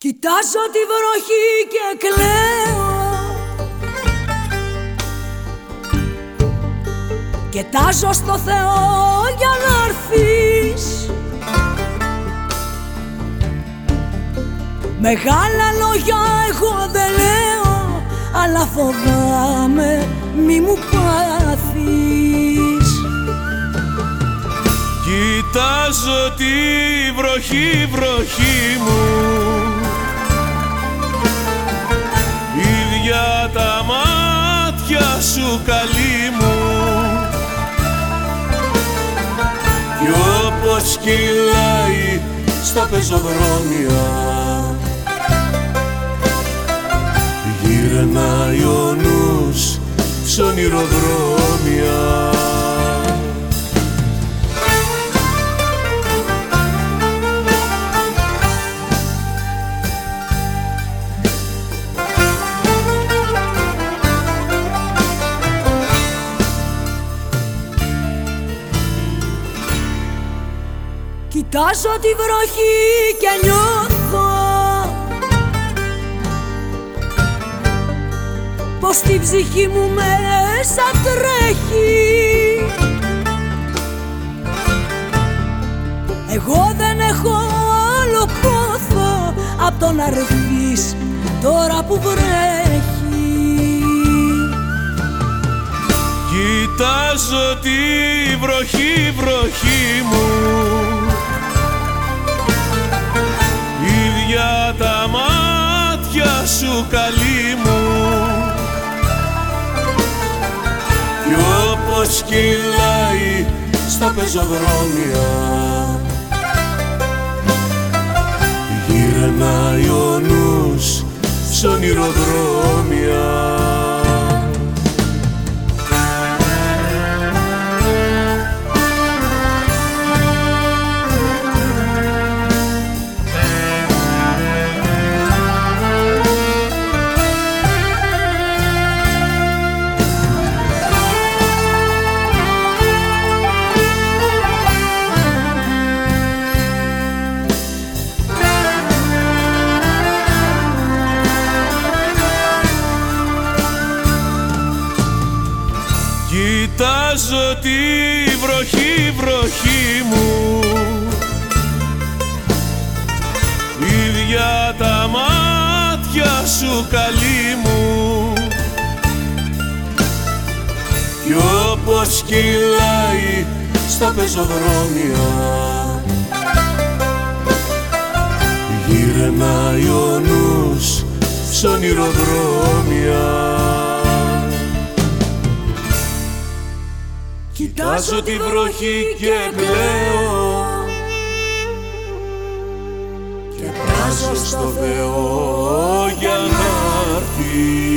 Κοιτάζω τη βροχή και κλαίω. Κοιτάζω στο Θεό για να έρθεις. Μεγάλα λόγια εγώ δεν λέω Αλλά φοβάμαι μη μου πάθεις. Κοιτάζω τη βροχή, βροχή μου σου καλή μου. Κι όπως κυλάει στα πεζοδρόμια Κοιτάζω τη βροχή και νιώθω Πως τη ψυχή μου μέσα τρέχει. Εγώ δεν έχω άλλο πόθο Απ' το να έρθεις τώρα που βρέχει. Κοιτάζω τη βροχή, βροχή μου σου καλή μου. Κι όπως κυλάει στα πεζοδρόμια Γυρνάει ο νους σ' ονειροδρόμια Κοιτάζω τη βροχή, βροχή μου. Ίδια τα μάτια σου καλή μου. Κι όπως κυλάει στα πεζοδρόμια Γυρνάει ο νους σ' ονειροδρόμια Τάζω τη βροχή και κλαίω. Και πράζω στο Θεό για να έρθει.